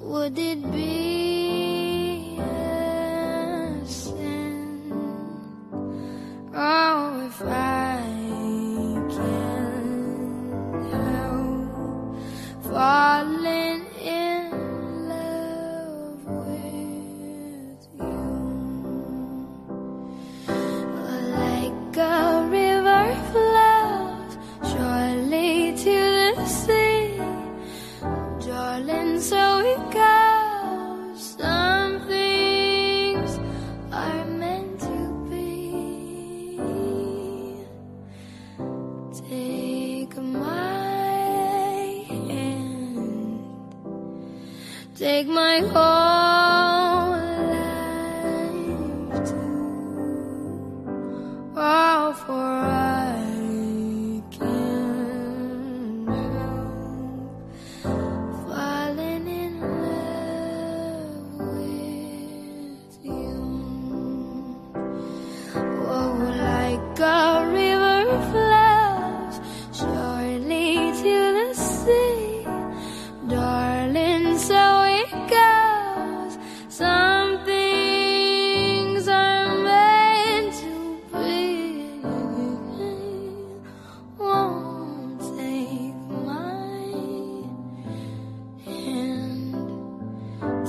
Would it be so it goes. Some things are meant to be. Take my hand, take my whole life all for us.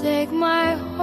take my